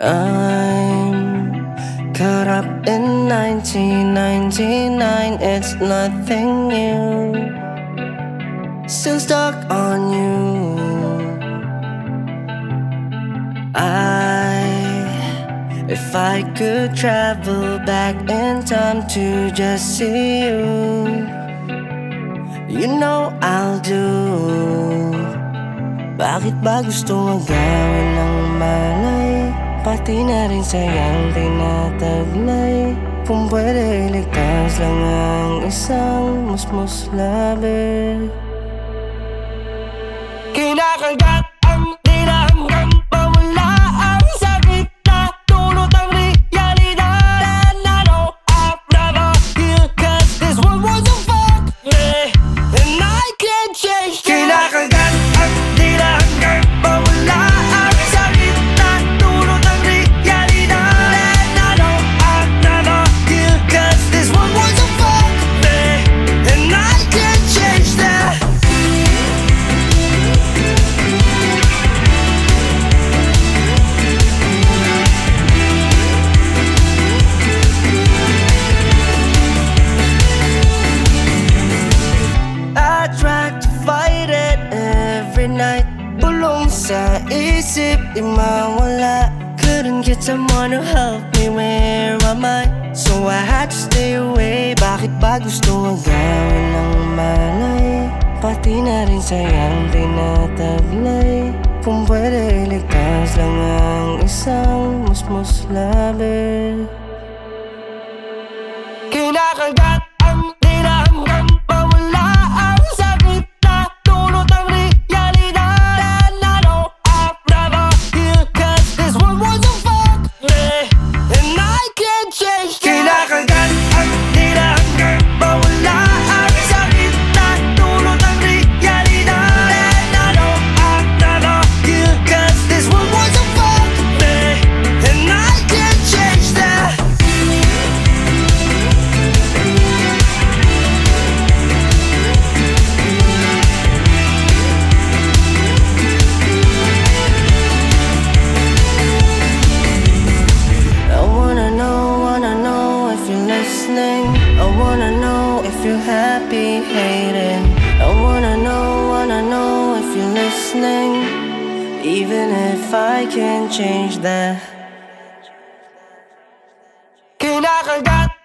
I'm caught up in 1999, it's nothing new. Still stuck on you. I, if I could travel back in time to just see you, you know I'll do. Bakit ba gusto magawin ng malay? Pati na rin sayang tinataglay. Kung pwede iligtas lang ang isang musmus labi. Kinakagat night. Bulong sa isip, di mawala Couldn't get someone to help me where am I? So I had to stay away. Bakit ba gusto magawin ng malay? Pati na rin sayang tinataglay. Kung pwede iligtas lang ang isang musmus labi. Kinakagat you're happy hating. I wanna know, wanna know if you're listening. Even if I can't change that. Kinakagat